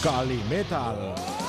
Calimetal. Molt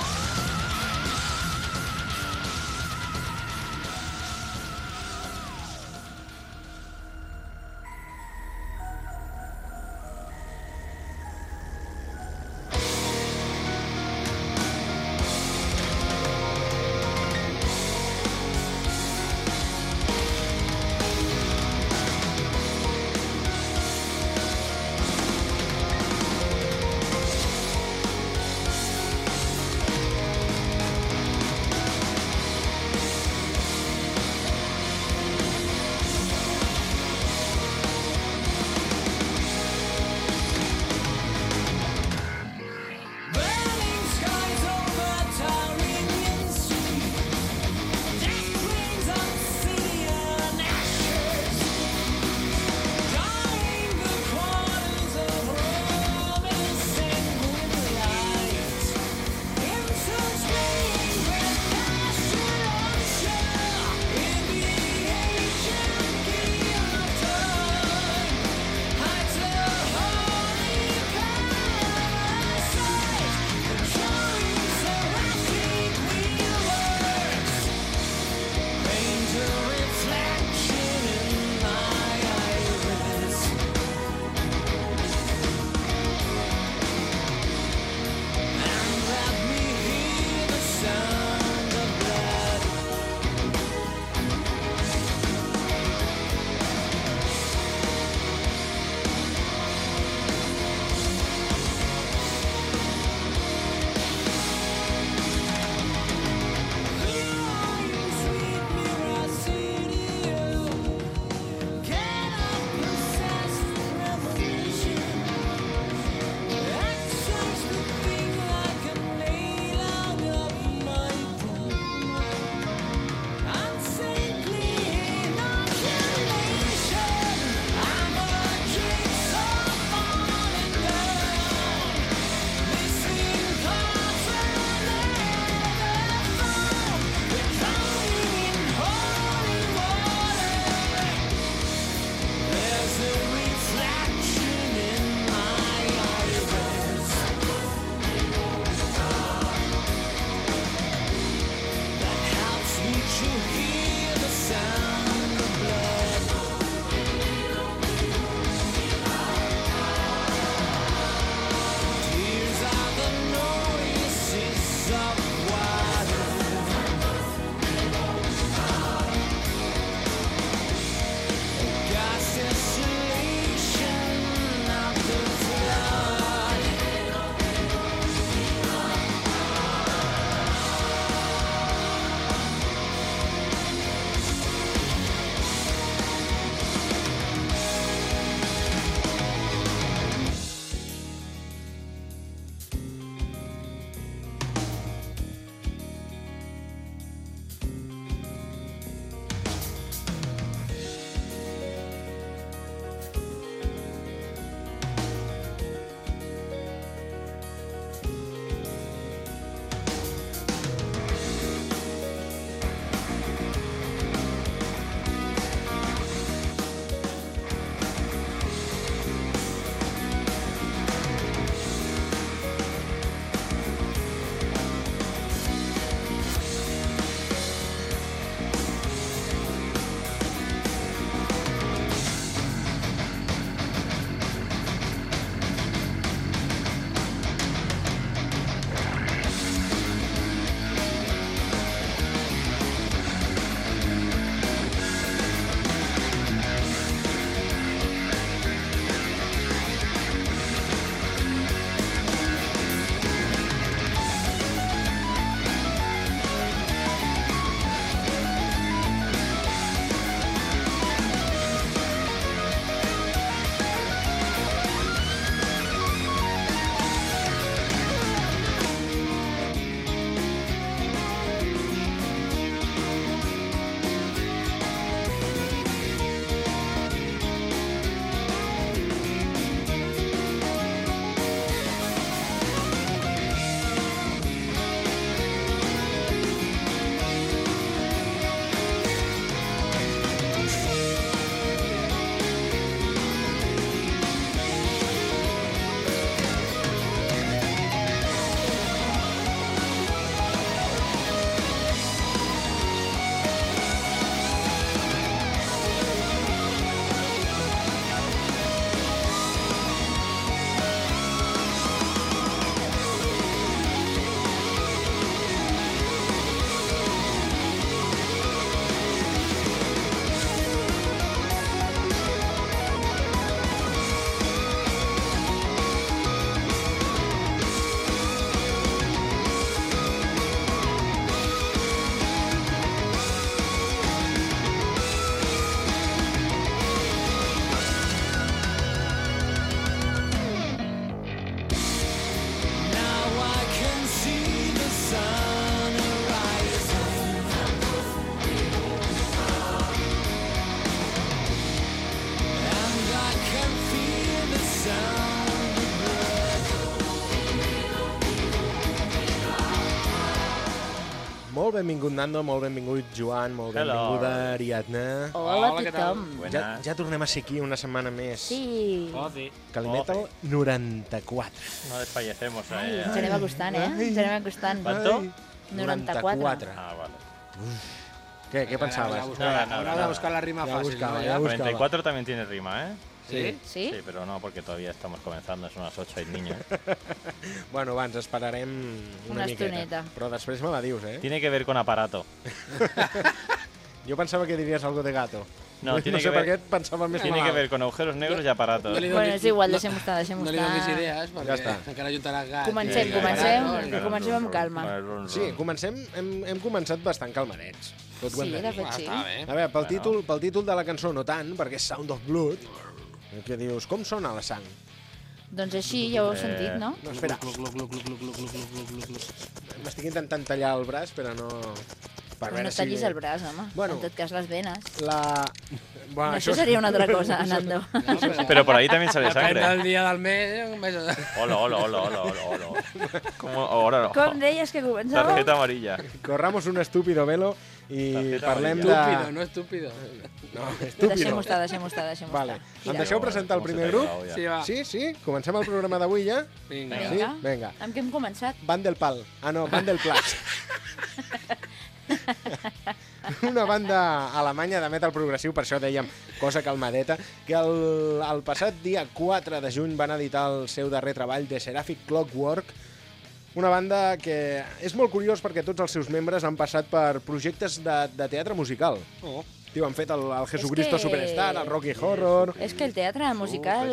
benvingut, Nando, molt benvingut, Joan, molt Hello. benvinguda, Ariadna. Hola, Hola, a què tal? tothom. Ja, ja tornem a ser aquí una setmana més. Sí. Calimetal 94. No desfallecemos. Ai, Eh. ens anem acostant, eh? Ai. Ens anem acostant. ¿Cuánto? Ai, 94. Ah, vale. Què, què pensaves? Habrá de buscar la rima Ya fácil. buscaba, ¿no? ya buscaba. 94 también tiene rima, ¿eh? ¿Sí? Sí? Sí, pero no, porque todavía estamos comenzando, son las 8 y niños. Bueno, abans esperarem una, Una miqueta. estoneta. Però després me la dius, eh? Tiene que ver con aparato. Jo pensava que diries algo de gato. No, tiene no sé que per ver- què pensava més Tiene mal. que ver con agujeros negros y aparatos. No Bueno, és igual, no- deixem-ho estar, deixem-ho No li donis estar. idees, perquè Ja està. encara ajuntaràs gat. Comencem, i- comencem, No, no, no. comencem amb calma. El Sí, comencem, hem, hem començat bastant calmadets. Tot Sí, de fet Ah, sí. Bé. A veure, pel, Bueno. títol, pel títol de la cançó no tant, perquè és Sound of Blood, que dius, com sona la sang? Doncs així, ja ho heu sentit, no? No, espera. M'estic intentant tallar el braç, però no... Per Però no tallis el braç, home. Bueno. En tot cas, les venes. La... Bueno, Això seria una altra cosa, Nando. No, però- Pero por ahí también sale Depèn sangre. del dia del mes, mes... Hola, hola, hola, hola, hola, hola. ¿Cómo? Ahora no. Com deies que començava? Tarjeta amarilla. Corramos un estúpido velo i Tarjeta parlem de... Estúpido, no estúpido. No, Deixem-ho estúpido. estar, deixem-ho estar, deixem-ho Vale. estar. Em deixeu presentar el ¿Cómo se primer grup? Sí, va. Sí, sí? Comencem el programa d'avui ja? Vinga. Vinga. Sí? Vinga. Amb què hem començat? Van del Pal. Ah, no, Van del Plat. Una banda alemanya de metal progressiu, per això dèiem cosa calmadeta, que el, el passat dia 4 de juny van editar el seu darrer treball de Seraphic Clockwork, una banda que és molt curiós perquè tots els seus membres han passat per projectes de, de teatre musical. Oh. Tio, han fet el, el Jesucristo que- Superstar, el Rocky Horror... És que el teatre musical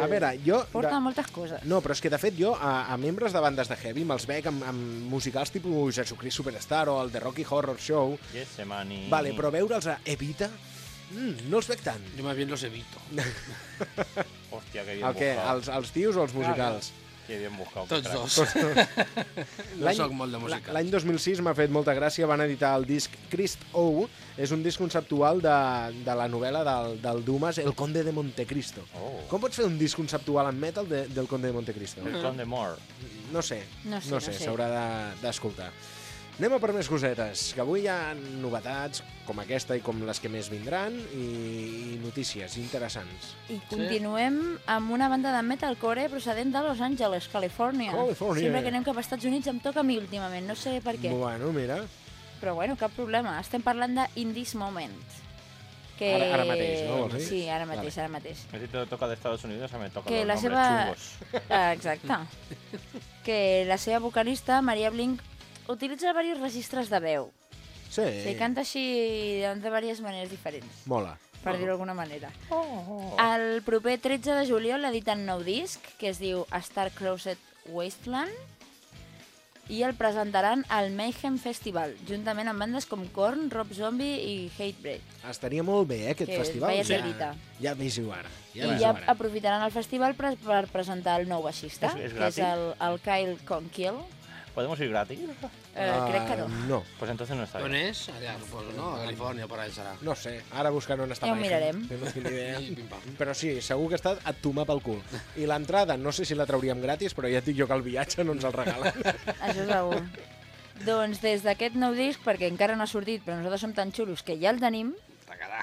A veure, jo... porta de- moltes coses. No, però és que de fet jo a, a membres de bandes de heavy me'ls veig amb, amb musicals tipus Jesucrist Superstar o el The Rocky Horror Show. Yes, mani. Vale, però veure'ls a Evita, mm, no els veig tant. Yo más bien los evito. Hostia, qué bien El què? Els, els tios o els musicals? Qué bien buscado. Tots dos. No L'any- soc molt de música. L'any 2006 m'ha fet molta gràcia, van editar el disc Christ O, és un disc conceptual de, de la novel·la del, del Dumas, El Conde de Montecristo. Oh. Com pots fer un disc conceptual en metal de, del Conde de Montecristo? El Conde Moore. No sé, No sé, no no sé, sé. s'haurà de- d'escoltar. Anem a per més cosetes, que avui hi ha novetats com aquesta i com les que més vindran i, i notícies interessants. I continuem amb una banda de metalcore procedent de Los Angeles, Califòrnia. Califòrnia. Sempre que anem cap als Estats Units em toca a mi últimament, no sé per què. Bueno, mira, Però bueno, cap problema. Estem parlant de In This Moment. Que... Ara- ara mateix, no vols dir? Sí, ara mateix, Vale. ara mateix. A ti te toca de Estados Unidos, a mí me toca Que la nombres seva... chungos. Ah, Exacte. que la seva vocalista, Maria Blink, utilitza diversos registres de veu. sí, O sigui, canta així de diverses maneres diferents, mola. per dir-ho d'alguna manera. El proper 13 de juliol editen nou disc, que es diu A Star Crossed Wasteland, i el presentaran al Mayhem Festival, juntament amb bandes com Korn, Rob Zombie i Hatebreed. Estaria molt bé, eh, aquest Que festival. vaya ja, telita. ja veieu ara. Ja I ja ara. aprofitaran el festival per, per presentar el nou baixista, És- és que és el, el Kyle Conkill. ¿Podemos ir gratis? Eh, crec que no. Ah, No, Pues entonces no está On bien. és? Allà, suposo, no? A Califòrnia, per allà serà. no sé, ara buscant on està Ja ho Mayhem, mirarem. que No tinc ni idea. I pim-pam. Però sí, segur que està a tomar pel cul. I l'entrada, no sé si la trauríem gratis, però ja et dic jo que el viatge no ens el regalen. Això segur. doncs des d'aquest nou disc, perquè encara no ha sortit, però nosaltres som tan xulos que ja el tenim, Tacarà.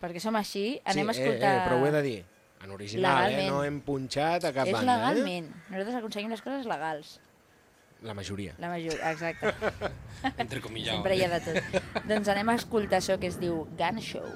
perquè som així, anem a sí, escoltar... Eh, eh, però ho he de dir. En original, eh? Legalment. No hem punxat a cap És banda, legalment. Nosaltres aconseguim les coses legals. La majoria. La majoria, exacte. Entre comillas. Sempre hi ha de tot. doncs anem a escoltar això que es diu Gun Show.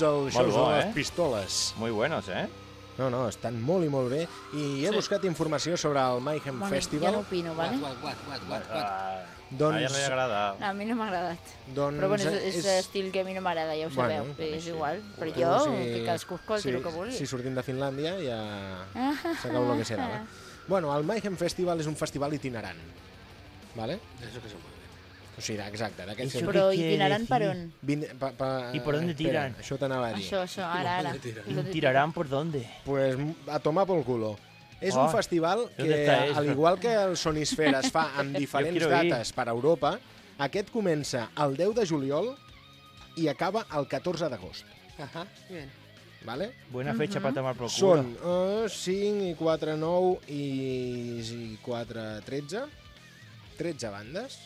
Als shows bo, de les eh? pistoles. Muy buenos, ¿eh? No, no, estan molt i molt bé. I he Sí. buscat informació sobre el Mayhem Bueno, Festival. ja no opino, What, vale? what, what, what, what, what? Ah, Doncs- a ella no li agrada. A mi no m'ha agradat. Doncs Però bueno, és, és, estil que a mi no m'agrada, ja ho Bueno, sabeu. a mi és sí. igual. Però Bueno, jo, si- que cadascú escolti si, el que vulgui. Si sortim de Finlàndia ja s'acaba el que serà. Eh? Bueno, el Mayhem Festival és un festival itinerant. Vale? Eso que se. O sigui, exacte, d'aquests... Això que- Però què quiere itinerant per on? Vin, pa, pa, ¿Y por dónde espera, tiran? Això t'anava a dir. Això, això, ara, ara. ¿Dónde tiran? ¿Dónde ¿Tirarán por dónde? Pues a tomar pel culo. És un Ah, festival ¿dónde que, al igual que el Sonisfera es fa en diferents ir. dates per Europa, aquest comença el 10 de juliol i acaba el 14 d'agost. Ajá, bien. Vale? Buena fecha para tomar por culo. Són uh, 5 i 4, 9 i, i 4, 13. 13 bandes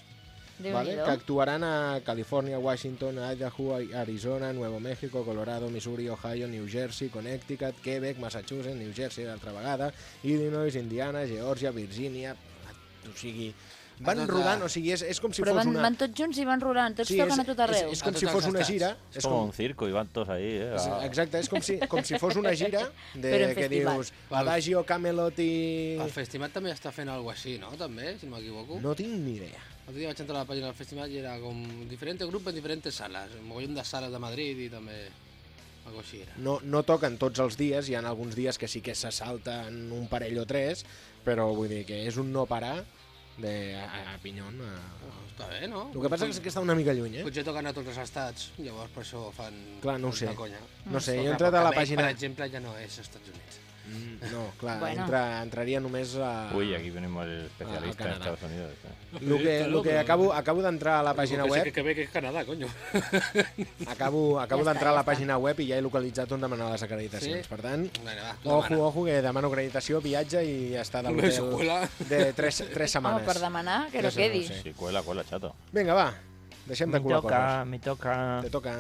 vale? Que actuaran a Califòrnia, Washington, Idaho, Arizona, Nuevo México, Colorado, Missouri, Ohio, New Jersey, Connecticut, Quebec, Massachusetts, New Jersey d'altra vegada, Illinois, Indiana, Geòrgia, Virgínia... O sigui, van tota- rodant, o sigui, és, és com si Però fos van, una... van tots junts i van rolant, tots Sí, toquen és, a tot arreu. És, és com si tots fos una gira... Es És como com, un circo y van todos ahí, ¿eh? és, Ah. exacte, és com si, com si fos una gira de, que festival. dius Adagio, Camelot i... El festival també està fent alguna així, no? També, si no m'equivoco. No tinc ni idea. L'altre dia vaig entrar a la pàgina del festival i era com diferents grups en diferents sales. Un mogollon de sales de Madrid i també algo així era. No, no toquen tots els dies, hi ha alguns dies que sí que se salten un parell o tres, però vull dir que és un no parar de a, a Pinyon. A... Oh, està bé, no? El que passa és que està una mica lluny, eh? Potser toquen a tots els estats, llavors per això fan... Clar, no ho sé. conya. No sé, jo he entrat a la pàgina... Per exemple, ja no és Estats Units. Mm, No, clar, Bueno. entra, entraria només a... Uy, aquí venimos el especialista Ah, en Canadá. Estados Unidos. ¿eh? Lo que, lo que acabo, acabo d'entrar a la pàgina Que web, que Quebec és Canadà, conyo. acabo, acabo Ja d'entrar a ja la està. pàgina web i ja he localitzat on demanar les acreditacions. Sí? Per tant, Bueno, va, ojo, demana. ojo, que demano acreditació, viatge i està de l'hotel de tres, tres Home, setmanes. per demanar, que no quedi. sé. Sí, cuela, cuela, chato. Vinga, va, deixem de Me colar coses. toca, me toca. Te toca...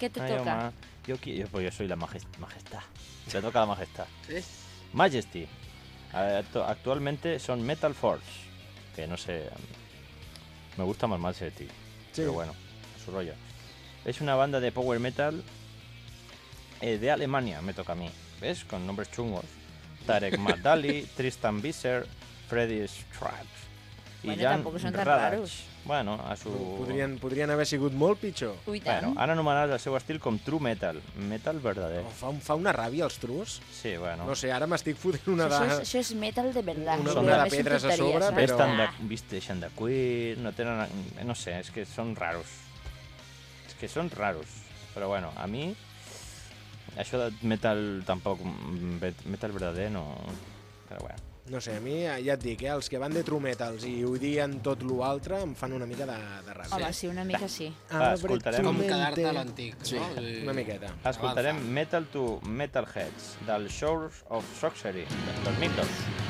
Què te Ay, toca? Yo, qui- yo, pues yo soy la majes- majestad. Le toca la majestad. Sí? Majesty. Actualmente son Metal Force. Que no sé. Me gusta más Majesty. Sí. Pero bueno, su rollo. Es una banda de power metal eh, de Alemania, me toca a mí. ¿Ves? Con nombres chungos. Tarek Madali, Tristan Visser, Freddy Straps y Bueno, Jan tampoco Bueno, a su... Podrien, podrien haver sigut molt pitjor. Ui, tant. Bueno, han anomenat el seu estil com True Metal. Metal verdader. Oh, fa, fa una ràbia els trus. Sí, bueno. No sé, ara m'estic fotent una Això, de... és, això és metal de verdad. Una- una de pedres a sobre, saps? però- Vesten de, visteixen de cuir, no tenen... No sé, és que són raros. És que són raros. Però bueno, a mi... Això de metal tampoc... mm, Metal verdader no... Però bueno. No sé, a mi eh, ja et dic, eh, els que van de trumetals i odien tot l'altre em fan una mica de, de ràbia. Home, sí, una mica sí. Va, escoltarem... Com quedar-te a l'antic, sí. no? Sí. Una miqueta. Escoltarem Metal to Metalheads, del Shores of Sorcery, del 2002.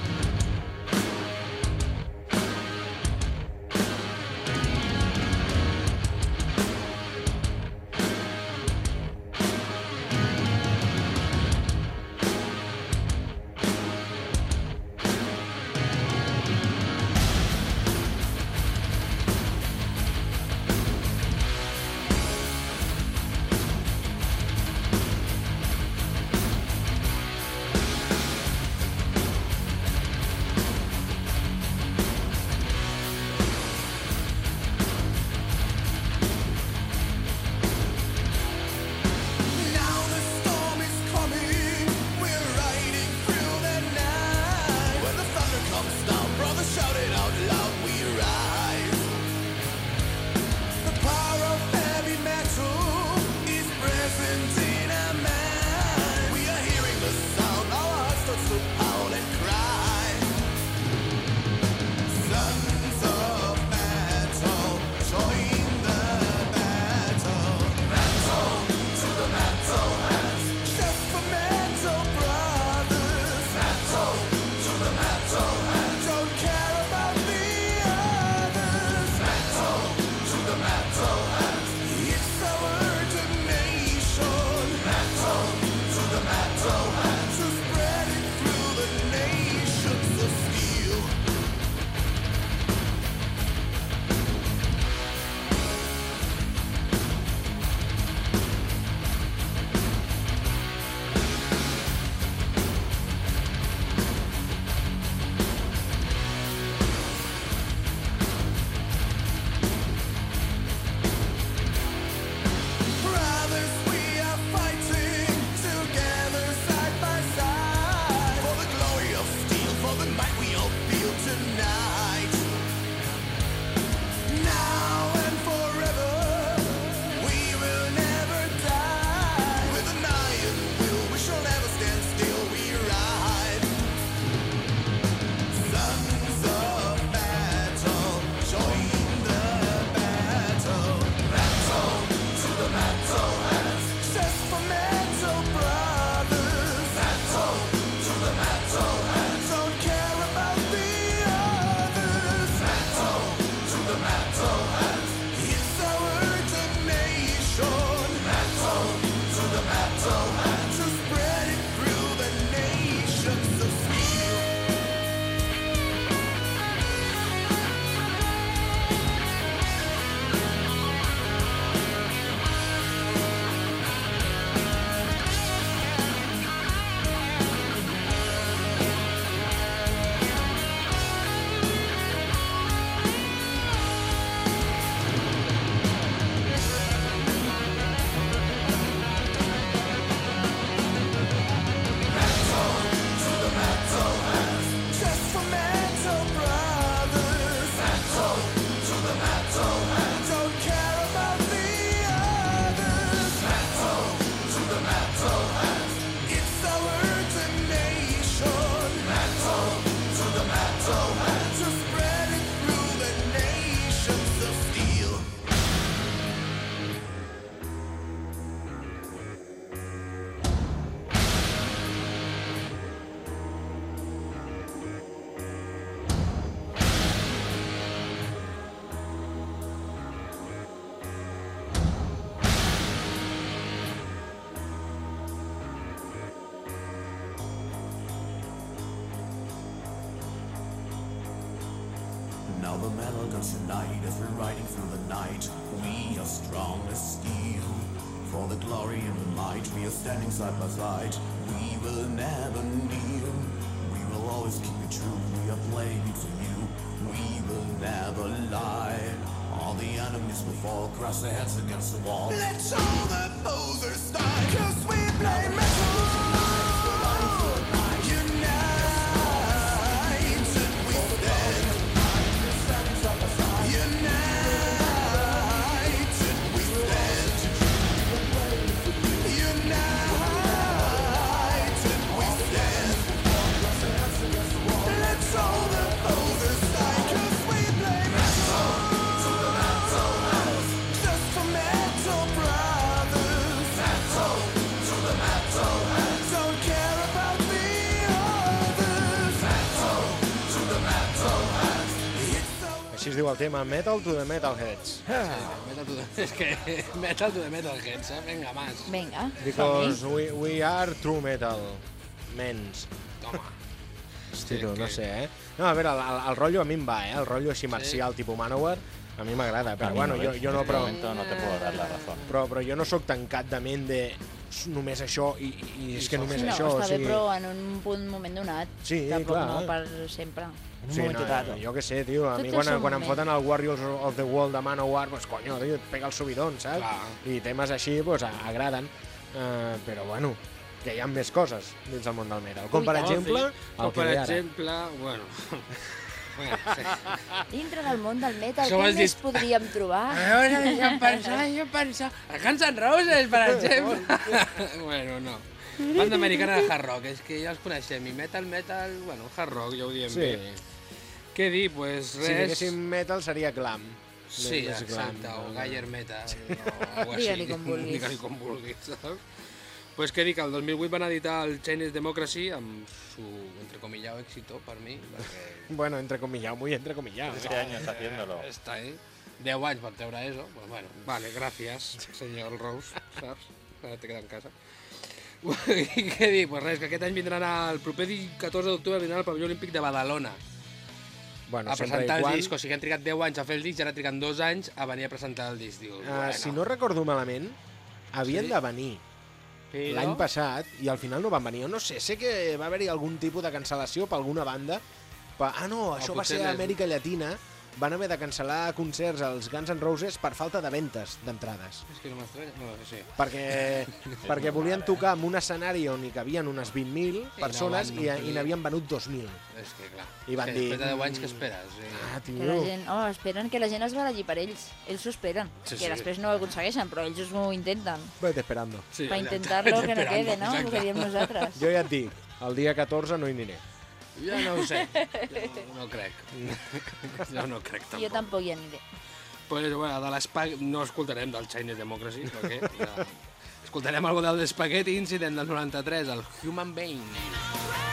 Their heads against the wall. Així es diu el tema, Metal to the Metalheads. Metal to the... És que metal to the metal heads, eh? Vinga, más. Vinga, Because we, we are true metal. Mens. Toma. Hosti, tu, no sé, eh? No, a veure, el, el, el rotllo a mi em va, eh? El rotllo així marcial, tipus Manowar, a mi m'agrada. Però bueno, no, jo, ¿ves? jo no, però, no te puedo dar la razón. però, però jo no sóc tancat de ment de "S- només això i, i, és que només Sí, no, això, està o sigui... bé, però en un punt, moment donat. Sí, Tampoc clar. no per sempre. Sí, no, dado. jo què sé, tio, a Tot mi quan, el quan em foten el Warriors of the World de Manowar, pues coño, tio, et pega el subidon, saps? Clar. I temes així, pues, agraden. Uh, però bueno, que hi ha més coses dins del món del metal. Com, per Oh, exemple, sí. el Com que per exemple, bueno... bueno, sí. Dintre del món del metal, Això què més dit. podríem trobar? A veure, deixa'm pensar, deixa'm pensar. A Guns N' Roses, per exemple. bueno, no. Banda americana de hard rock, és que ja els coneixem. I metal, metal, bueno, hard rock, ja ho diem Sí. bé. Què dir? Pues res... Si diguéssim metal seria glam. Sí, exacte, glam, o no? Galler Metal, o algo així. Digue-li com vulguis. Digue-li com vulguis, saps? Pues què dic, el 2008 van editar el Chinese Democracy amb su, entrecomillado, éxito per mi, perquè Bueno, entrecomillado, muy entrecomillado. Este año está haciéndolo. està ahí. 10 anys per treure eso, pues bueno, vale, gràcies, senyor Rose, saps? Ara te queda en casa. I què dir? Pues res, que aquest any vindran el proper di- 14 d'octubre vindran al pavelló olímpic de Badalona Bueno, a presentar el quan... disc. O sigui, han trigat 10 anys a fer el disc i ara triguen 2 anys a venir a presentar el disc. Dius, Uh, si no recordo malament, havien Sí. de venir però... l'any passat i al final no van venir. Jo no sé, sé que va haver-hi algun tipus de cancel·lació per alguna banda. Pa... Ah, no, això va ser a Amèrica Llatina. Van haver de cancel·lar concerts als Guns N' Roses per falta de ventes d'entrades. És que no m'estranya. No, sí. Perquè, perquè volien tocar en un escenari on hi cabien unes 20.000 persones i, omplir. i n'havien venut 2.000. És que clar. I van que dir, Després de 10 anys, mm, què esperes? Sí. Ah, Que la tio. gent, oh, esperen que la gent es baralli per ells. Ells s'ho esperen. Sí, que sí. després no ho aconsegueixen, però ells ho intenten. Vete esperando. sí per intentar-lo que no quede, no? El exacte. que diem nosaltres. Jo ja et dic, el dia 14 no hi aniré. Jo no ho sé. Jo no crec. Jo no crec tampoc. Jo tampoc hi aniré. Pues, bueno, de l'Espag... No escoltarem del Chinese Democracy, perquè ja... Escoltarem algo del Spaghetti Incident del 93, el Human Being. You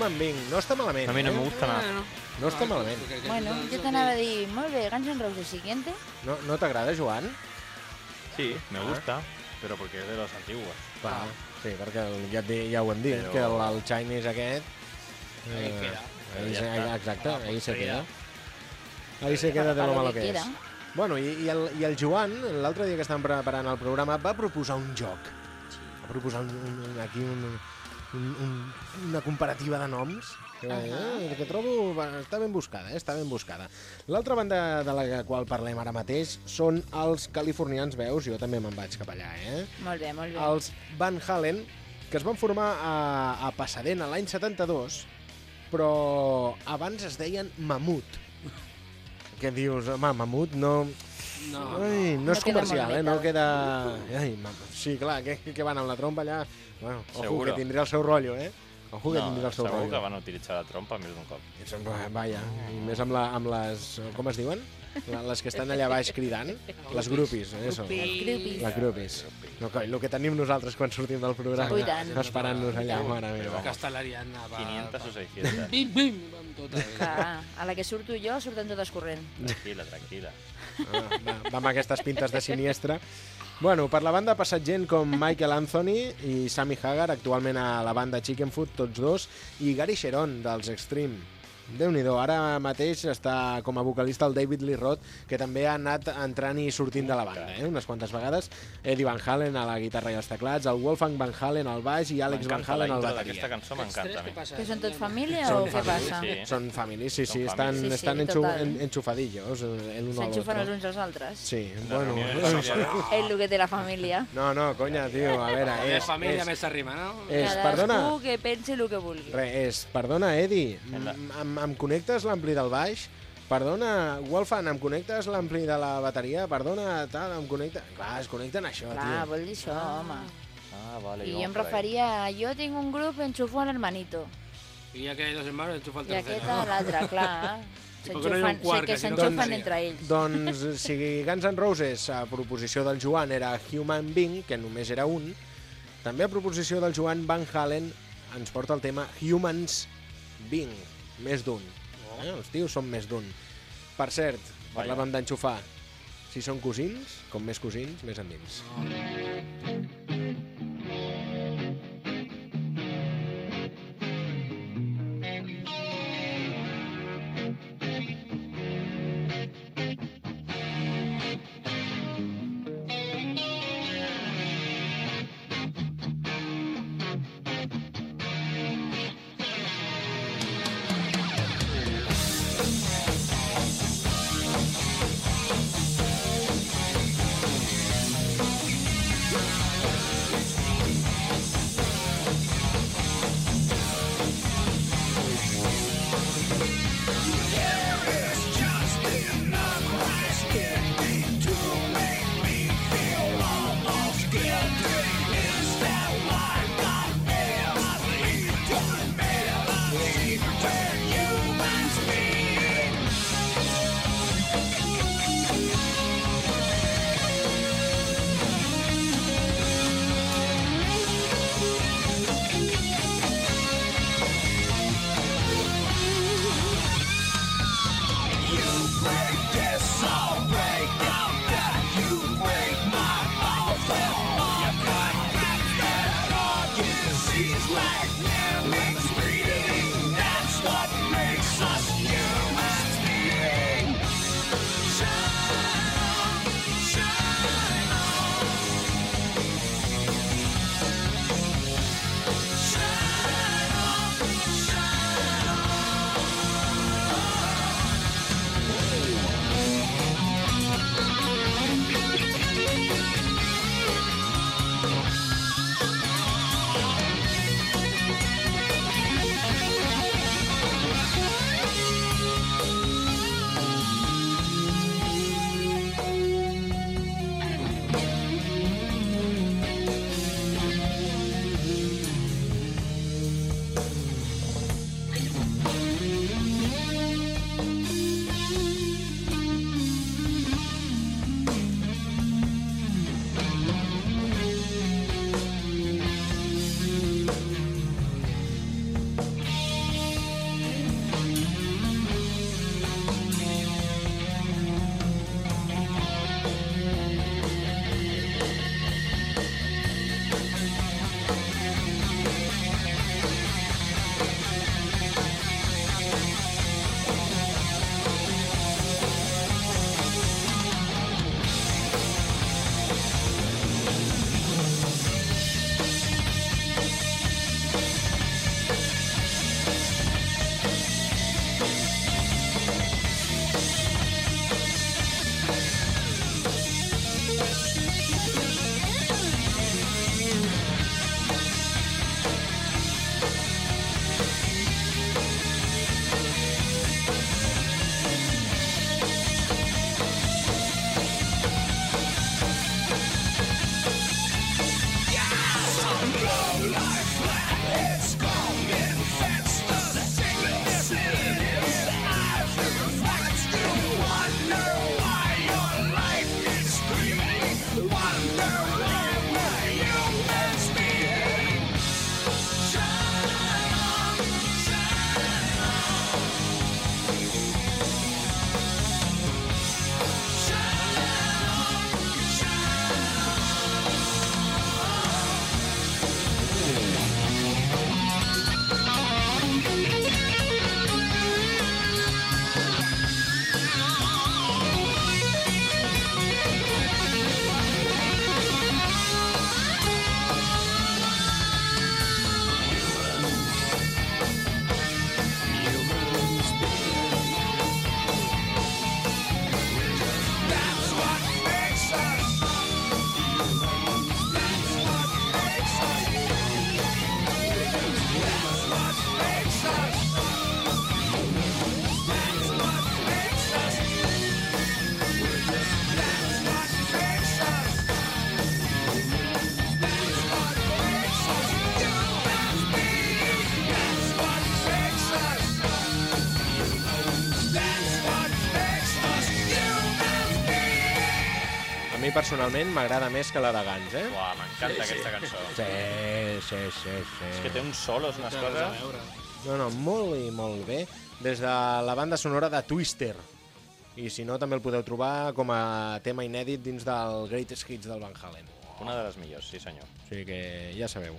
Human Being. No està malament, A mí no eh? me gusta nada. Bueno, No està malament. Bueno, jo t'anava a dir, molt bé, Guns N' Roses siguiente. No, no t'agrada, Joan? Sí, me gusta, pero porque es de los antiguos. Va, sí, perquè el, ja, ja ho hem dit, Però- que el, el Chinese aquest... Ahí eh, queda. Ahí Ja se, està. exacte, ahí se queda. Ahí se queda de lo lo malo que que és. Bueno, i, i, el, i el Joan, l'altre dia que estàvem preparant el programa, va proposar un joc. Va proposar un, un, aquí un, un, un, una comparativa de noms que, va dir, eh, que trobo està ben buscada, eh, està ben buscada. L'altra banda de la qual parlem ara mateix són els californians, veus? Jo també me'n vaig cap allà, eh? Molt bé, molt bé. Els Van Halen, que es van formar a, a Pasadena l'any 72, però abans es deien Mamut. Què dius? Home, Mamut no... No, Ai, no, No és comercial, eh? No queda... Ai, mam... Sí, clar, que, que van amb la trompa allà... Bueno, ojo, Seguro. que tindria el seu rotllo, eh? Ojo, que tindria el seu segur que rotllo. van utilitzar la trompa més d'un cop. I són- Vaja, i més amb, la, amb les... Com es diuen? La- Les que estan allà baix cridant. Les grupis, eh, eso. Grupis. Les grupis. No, coi, el que tenim nosaltres quan sortim del programa. Esperant-nos allà, mare meva. Castellariana va... 500 o va- 600. Bim, bim, amb. Clar, a la que surto jo surten totes corrent. Tranquila, tranquila. Ah, va, va amb aquestes pintes de siniestre. Bueno, per la banda ha passat gent com Michael Anthony i Sammy Hagar, actualment a la banda Chicken Food, tots dos, i Gary Sharon, dels Extreme. Déu nhi ara mateix està com a vocalista el David Lee Roth, que també ha anat entrant i sortint de la banda, eh? unes quantes vegades. Eddie Van Halen a la guitarra i els teclats, el Wolfgang Van Halen al baix i Àlex Van la Halen al bateria. d'aquesta cançó, m'encanta a mi. Que són tots família Són o què família, passa? sí. Són famílies, sí, sí, estan, família. Sí, sí, estan enxu en, enxufadillos eh, S'enxufen els otro. uns als altres. Sí, La bueno... reunió familiar. És el que té la família. No, no, conya, tio, a veure, És, és... família és, més s'arrima, no? és, Cadascú perdona, que pensi el que vulgui. Re, és, perdona, la- m- em, connectes l'ampli del baix? Perdona, Wolfan, em connectes l'ampli de la bateria? Perdona, tal, em connecta... Clar, es connecten això, Clar, tio. vol dir això, home. Ah, vale. I vamos jo em referia a jo tinc un grup enxufo al hermanito. I ja que hay dos hermanos, enchufa el I tercero. aquest a l'altre, clar. I no un S'enxufen, quart, sé que no s'enxufen cansaria? entre ells. Doncs si Guns N' Roses a proposició del Joan era Human Being, que només era un, també a proposició del Joan Van Halen ens porta el tema Humans Being, més d'un. Eh? Els tios són més d'un. Per cert, parlàvem d'enxufar. Si són cosins, com més cosins, més endins. A personalment m'agrada més que la de Guns, eh? Uah, m'encanta aquesta cançó. Sí, sí, sí, sí. És que té uns solos, unes a coses... veure. No, no, molt i molt bé. Des de la banda sonora de Twister. I si no, també el podeu trobar com a tema inèdit dins del Greatest Hits del Van Halen. Una de les millors, sí senyor. O sigui que ja sabeu.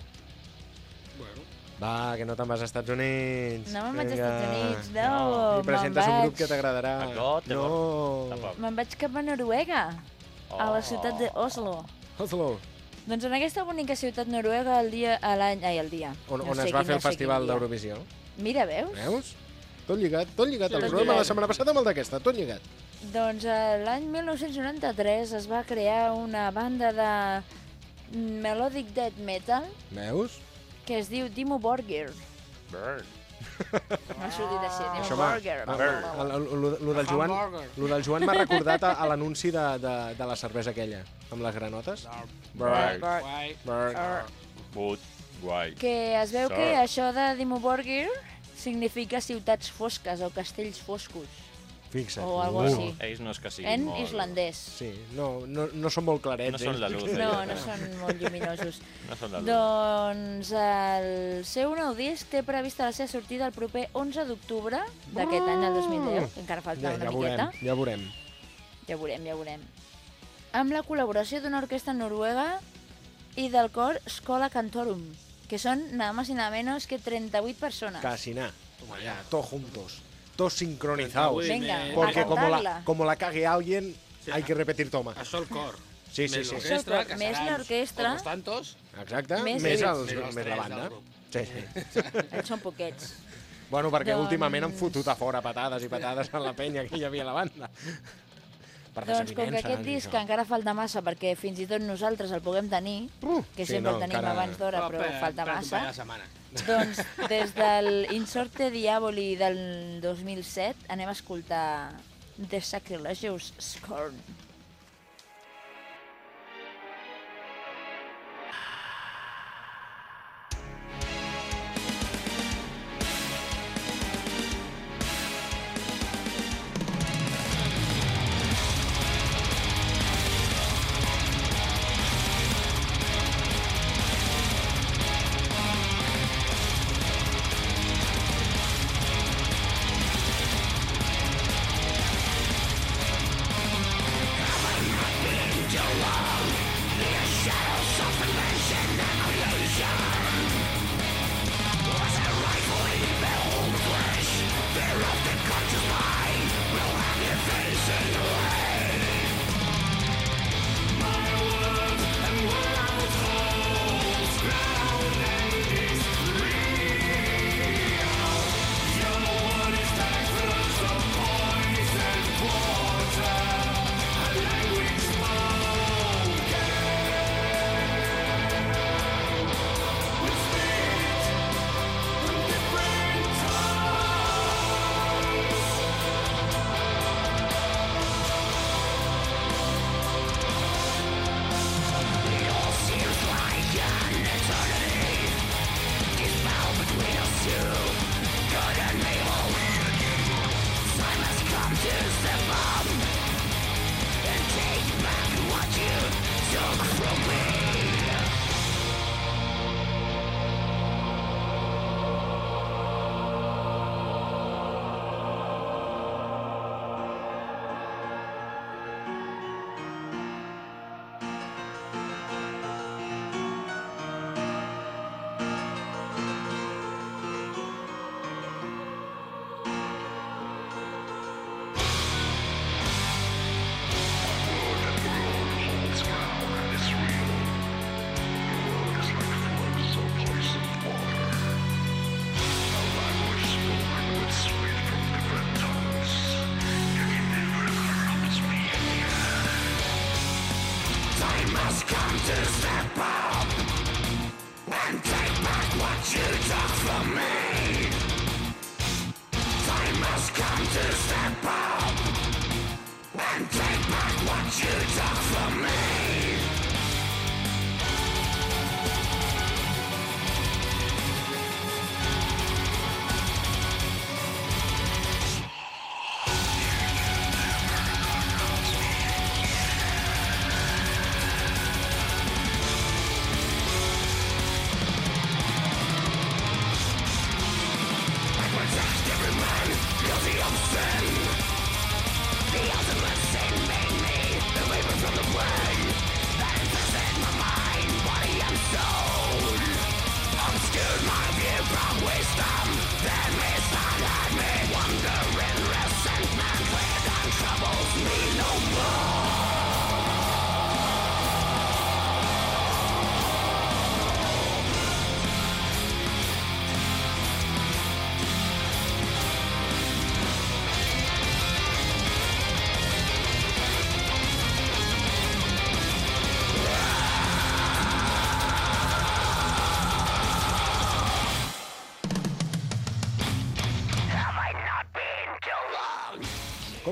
Bueno, Va, que no te'n vas als Estats Units. No me'n vaig als. Estats Units, no, I me'n presentes un grup que t'agradarà. No. Tampoc. Me'n vaig cap a Noruega, a la ciutat d'Oslo. Oslo. Doncs en aquesta bonica ciutat noruega, el dia a l'any... Ai, el dia. On, No on es va fer no el Festival d'Eurovisió. Mira, veus? Veus? Tot lligat, tot lligat. Sí, el programa de la setmana passada amb el d'aquesta, tot lligat. Doncs eh, l'any 1993 es va crear una banda de melodic death metal Veus? que es diu Dimmu Borgir. Bird. M'ha sortit així, Això el- lo, del Joan, lo del Joan m'ha recordat a, a l'anunci de, de, de la cervesa aquella, amb les granotes. But, guai. Que es veu que això de Dimmu Borgir significa ciutats fosques o castells foscos, Fixa't. o algo Uh. així. Ells no és que siguin En molt... islandès. Sí, no, no, no són molt clarets. No són la luz. No, no són molt lluminosos. No són la luz. Doncs el seu nou disc té prevista la seva sortida el proper 11 d'octubre d'aquest any, del 2010, que encara falta Ja, una ja miqueta. veurem, ja veurem. Ja veurem, ja veurem. Amb la col·laboració d'una orquestra noruega i del cor Scola Cantorum, que són nada más y nada menos que 38 persones. Casi nada. Toma ya, todos juntos. Todos sincronizados. Venga, Porque a como la, como la cague alguien, Sí, hay que repetir toma. Això el cor. Sí, sí, Més sí. l'orquestra, Això, que més l'orquestra. Otros tantos. Exacte, Més més, els, Més els més la banda. Sí, sí. Ells són poquets. Bueno, perquè Doncs- últimament han fotut a fora patades i patades a la penya que hi havia a la banda. Per Doncs com que aquest disc això. encara falta massa perquè fins i tot nosaltres el puguem tenir, Uh, que sí, sempre no, el tenim encara- abans d'hora, però per- falta per massa, doncs des del Insorte Diaboli del 2007 anem a escoltar The Sacrilegious Scorn.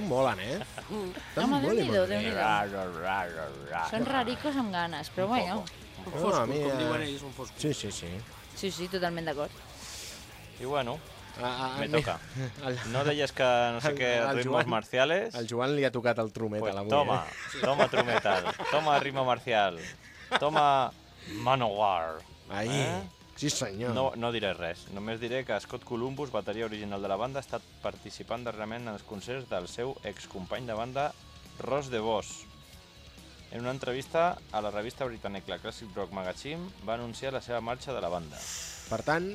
Molen, eh? Estan Home, molt Déu-n'hi-do, ra, ra. Són raricos amb ganes, però bueno. A mi, com eh, diuen ells, són foscos. Sí, sí, sí. Sí, sí, totalment d'acord. I bueno, A, a, me mi- toca. El, No deies que no sé El- què, el ritmos Joan- marciales? el Joan li ha tocat el trumet Pues a l'avui. toma, Eh? toma trumetal, toma ritmo marcial, toma Manowar. Ahí. Eh? Sí, senyor. No, no diré res, només diré que Scott Columbus, bateria original de la banda, ha estat participant darrerament en els concerts del seu excompany de banda, Ross DeVos. En una entrevista a la revista britànica Classic Rock Magazine va anunciar la seva marxa de la banda. Per tant,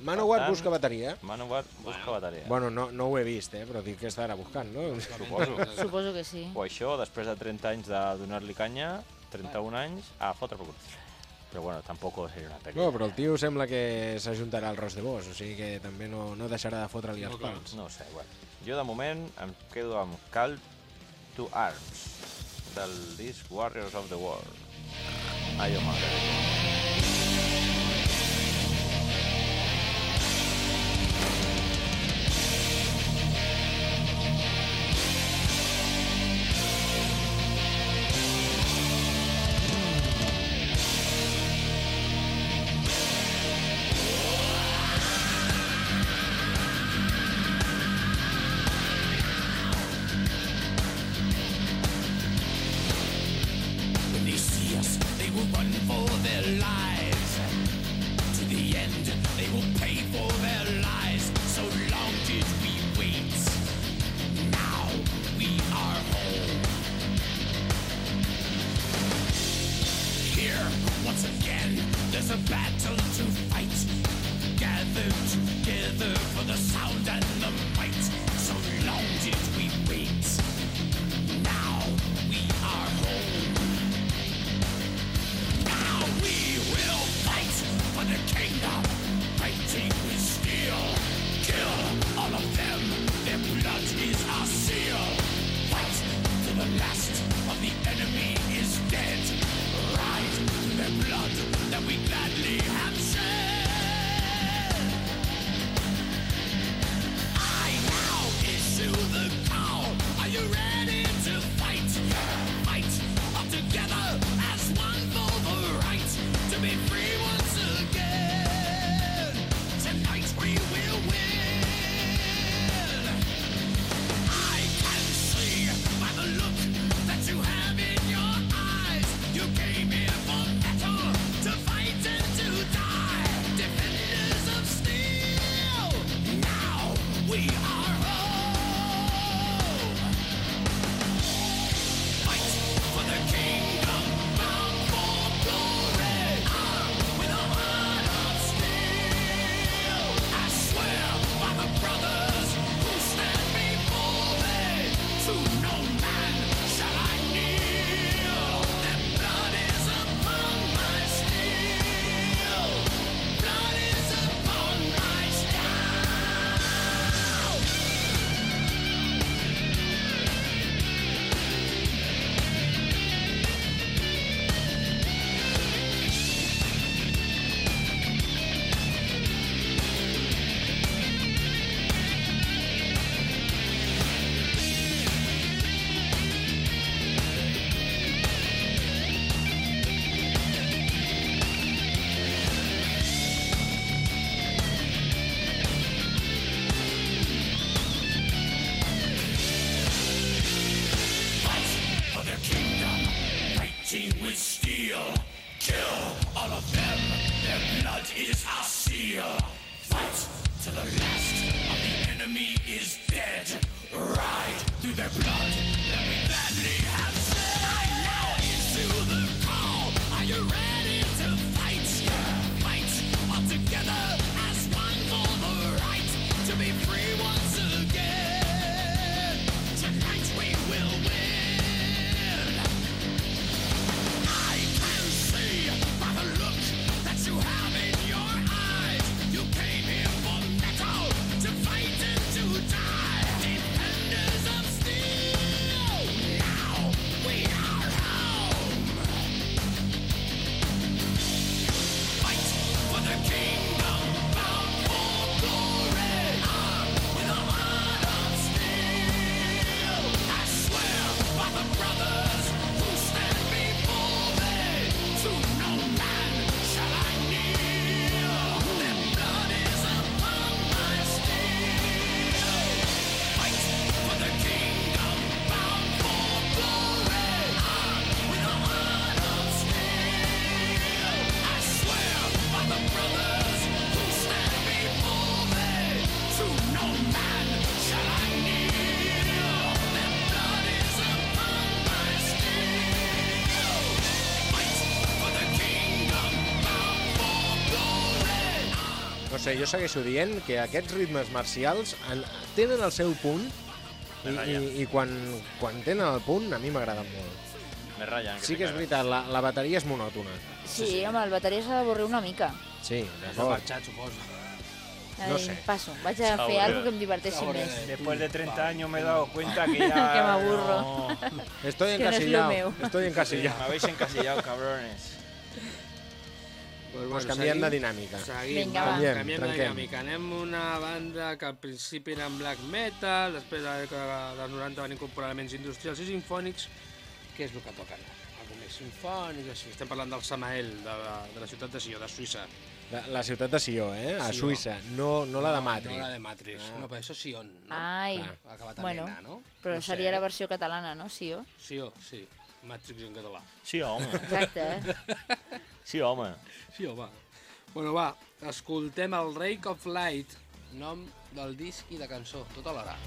Manowar tant- busca bateria. Manowar busca bateria. Bueno, no, no ho he vist, eh? però dic que estarà buscant, no? Suposo. Suposo que sí. O això, després de 30 anys de donar-li canya, 31 anys, a fotre cul. Però bueno, tampoc seria una pel·li. No, però el tio sembla que s'ajuntarà al Ros de Bos, o sigui que també no, no deixarà de fotre-li els pals. No sé, bueno. Jo de moment em quedo amb Call to Arms, del disc Warriors of the World. Ai, home. A battle to fight. Gathered sé, jo segueixo dient que aquests ritmes marcials en, tenen el seu punt i, i, i quan, quan tenen el punt a mi m'agraden molt. Me rayan. Sí que és veritat, la, la bateria és monòtona. Sí, home, el bateria s'ha d'avorrir una mica. Sí, Has d'acord. marxat, suposo. Ai, No sé. Passo, vaig a fer alguna que em diverteixi més. Después de 30 años me he dado cuenta que ya... Que me aburro. no- Estoy que no encasillado, meu. estoy Me encasillado. habéis encasillado, cabrones. Pues, Pues canviem de dinàmica. Seguim, Vinga, va. Canviem, canviem de dinàmica. Anem una banda que al principi era en black metal, després a la dècada dels 90 van incorporar elements industrials i sinfònics. Què és el que toquen? Algo més sinfònic, així. Estem parlant del Samael, de, la, de la ciutat de Sió, de Suïssa. La, la ciutat de Sió, eh? A Sió. Suïssa, no, no la de Madrid. No la de Matrix. Ah. No, però això és Sion, no? Ai, Ha acabat en bueno, N, no? però no seria la versió catalana, no, Sió? Sió, sí. Matrix en català. Sí, home. Exacte, eh? Sí, home. Sí, home. Bueno, va, escoltem el Rake of Light, nom del disc i de cançó, tot alhora.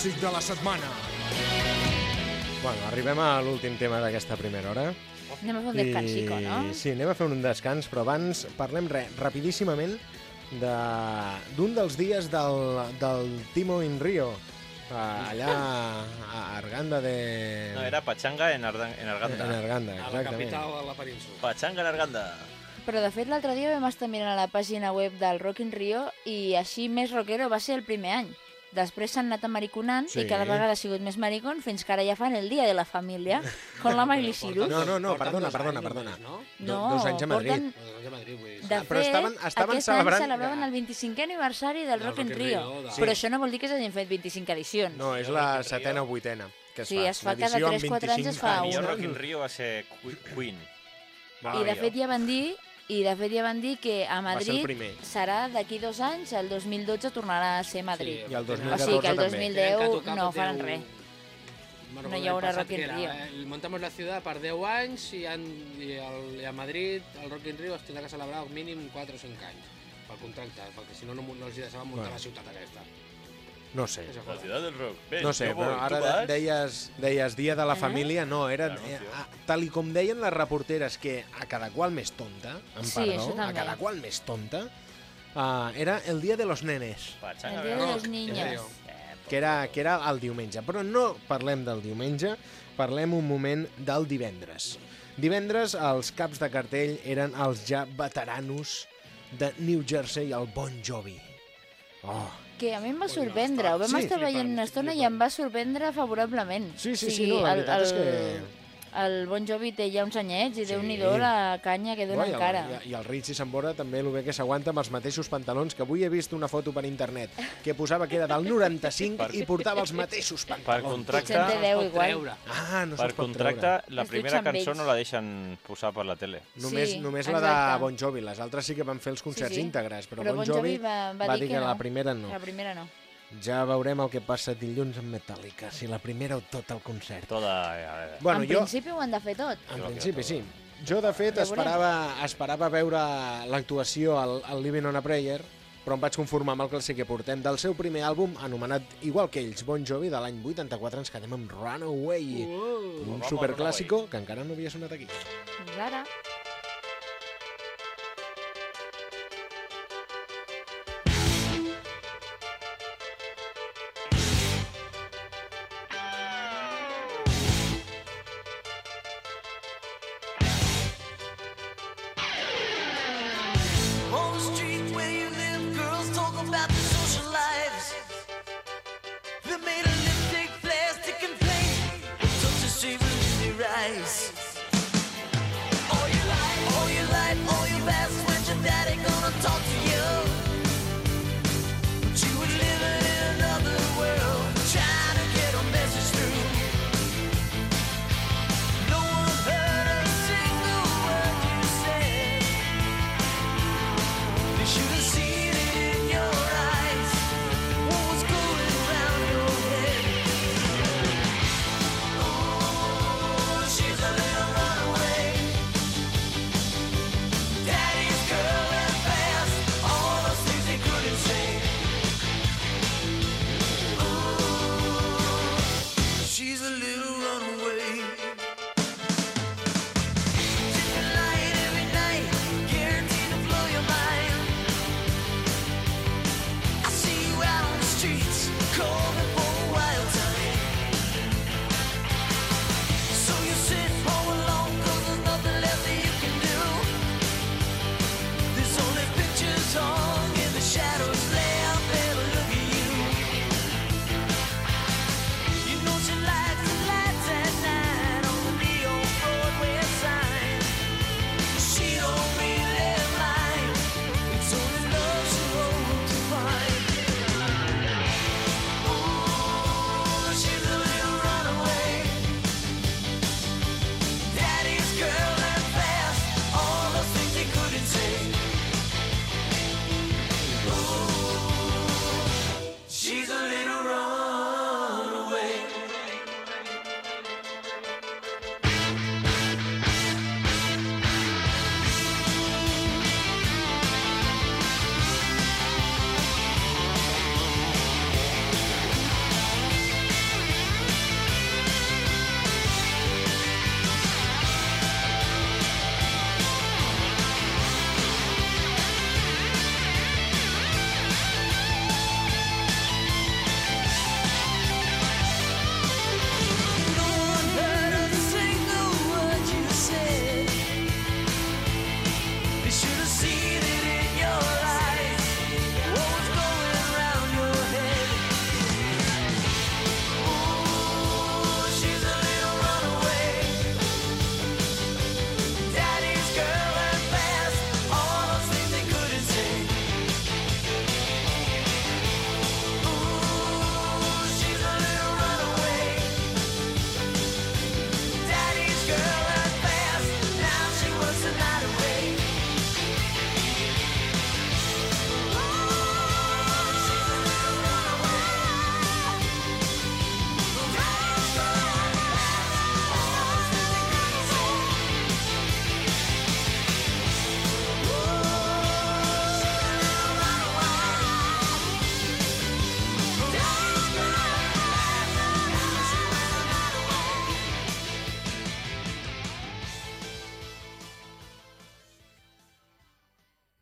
Clàssic de la setmana. Bueno, arribem a l'últim tema d'aquesta primera hora. Anem a fer un descansico, no? Sí, anem a fer un descans, però abans parlem re, rapidíssimament de- d'un dels dies del, del Timo in Rio, a- allà a Arganda de... No, era Pachanga en, Ardan- en Arganda. En Arganda, A la exactament. capital de la península. Pachanga en Arganda. Però de fet l'altre dia vam estar mirant a la pàgina web del Rock in Rio i així més rockero va ser el primer any. Després s'han anat amariconant Sí. i cada vegada ha sigut més maricón fins que ara ja fan el dia de la família con la Miley Cyrus. No, no, no, perdona, perdona, perdona. No? Do- No, dos anys a Madrid. porten-. De Ah, però fet, estaven- estaven aquest celebrant- any celebraven el 25è aniversari del Rock in Rio. de- Però això no vol dir que s'hagin fet 25 edicions. No, és la setena o vuitena que es Sí, fa. es fa cada L'edició amb 3-4 anys es fa El millor una. Rock in Rio va ser Que- Queen. I de fet ja van dir i de fet ja van dir que a Madrid serà d'aquí dos anys, el 2012 tornarà a ser Madrid. I el o 2014 sigui que el també. Tenen que 2010 tocar no faran res. No hi haurà Rock in que era, Rio. eh, Montamos la ciutat per 10 anys i, han, i, el, i a Madrid el Rock in Rio es tindrà que celebrar mínim 4 o 5 anys pel contracte, perquè si no no, no els hi deixaven muntar Bueno. la ciutat aquesta. No sé. La ciudad del rock. Ven, No sé, voy, però ¿tú ara de- deies, deies Dia de la Eh? Família, no, era, eh, tal i com deien les reporteres, que a cada qual més tonta, amb Sí, perdó, a cada qual més tonta, uh, era el Dia de los Nenes, Pachanga El dia de los niños. Que era, que era el diumenge. Però no parlem del diumenge, parlem un moment del divendres. Divendres els caps de cartell eren els ja veteranos de New Jersey, el Bon Jovi. Oh, Que a mi em va sorprendre, ho vam Sí. estar veient una estona i em va sorprendre favorablement. Sí, sí, sí, no, la el, veritat és el, que- El Bon Jovi té ja uns anyets i Sí. déu-n'hi-do la canya que dona encara. I, I el Richie Sambora també el bé que s'aguanta amb els mateixos pantalons, que avui he vist una foto per internet que posava que era del 95 i portava els mateixos Per pantalons. contracte, Potser en té No es deu pot igual. treure. Ah, no per contracte treure. la primera cançó no la deixen posar per la tele. Només, Sí, només la de. Bon Jovi, les altres sí que van fer els concerts Sí, sí. íntegres, però, Però Bon Bon Jovi Jovi va- va dir que que la no. primera no. La primera no. Ja veurem el que passa dilluns amb Metallica, si la primera o tot el concert. Toda... Bueno, en jo, principi ho han de fer tot. en Jo principi sí. Jo, de fet, Ja esperava, esperava veure l'actuació al, al Living on a Prayer, però em vaig conformar amb el clàssic que portem del seu primer àlbum, anomenat igual que ells, Bon Jovi, de l'any 84, ens quedem amb Runaway, Uh, un superclàssico que encara no havia sonat aquí. Fins ara.